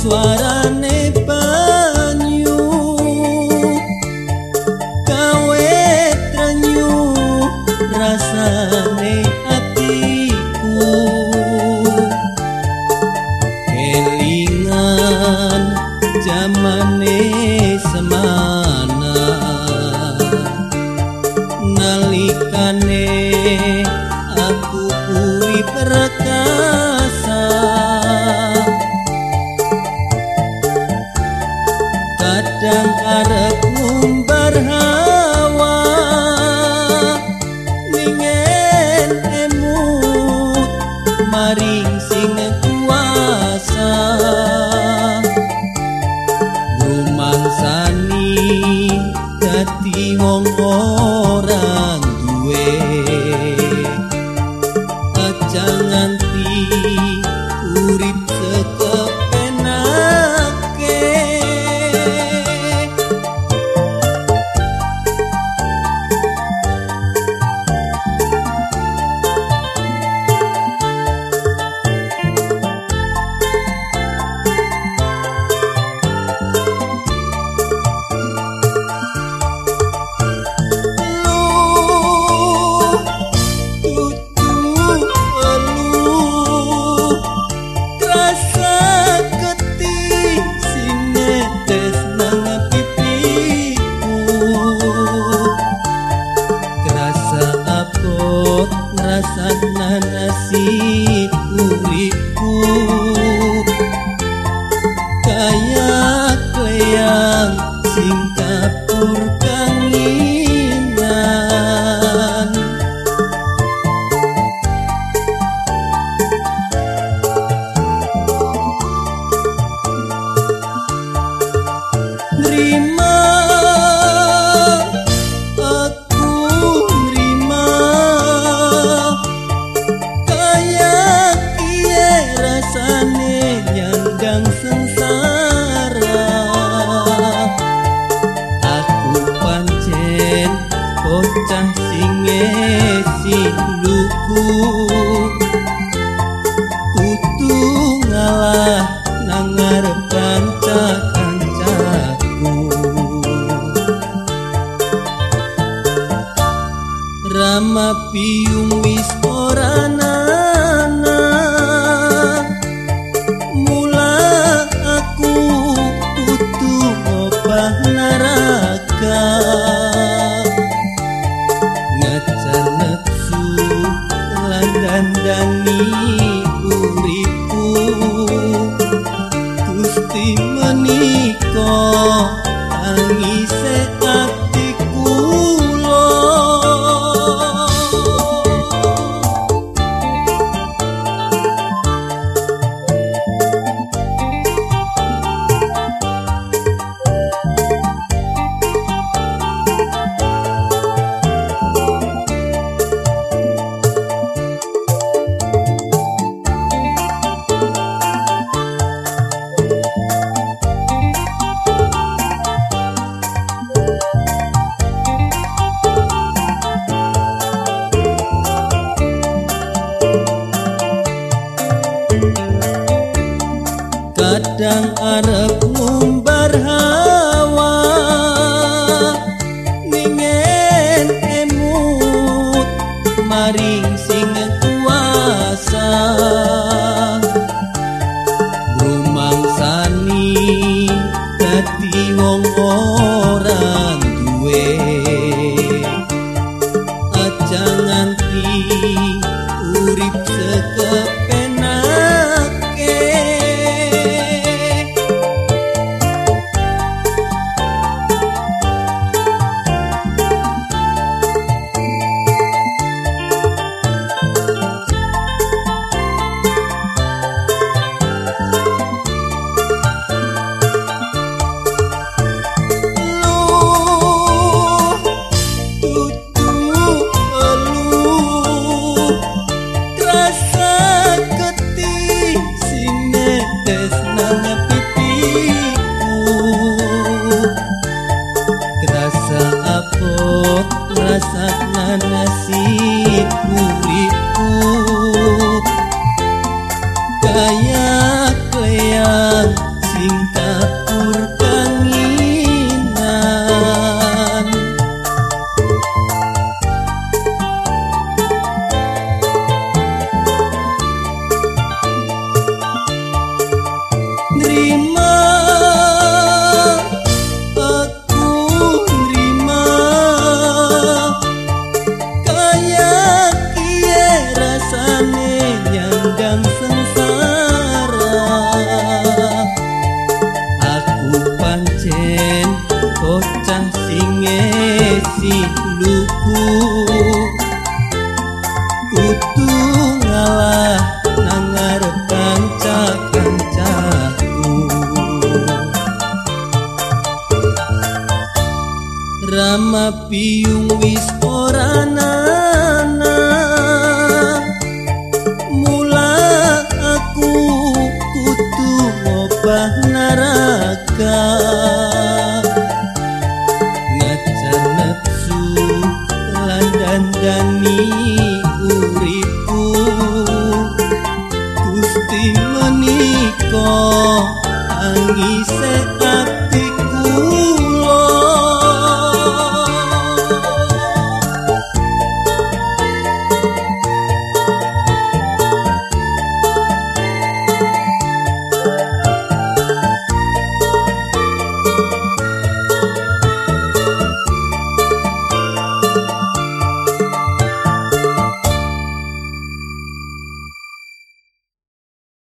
suarane banyu kawe tranyu rasane atiku. Kelingan jamane semana maring sing kuasa. Rumangsani dadi wong ora duwe aja nganti urip سنن bocah sing ngesi luku kudu ngalah nang ngarep kanca-kancaku. Rama piung wis ora menika. Tangise kadang arep ngumbar hawa ningen emut maring sing kuasa. Rumangsani dadi wong ora duwe aja nganti urip mana sih muridku Kayak si luku kutu ngalah nangar kanca kancaku Rama piung wis ora nana. Mula aku kutu ngobah neraka tangise aku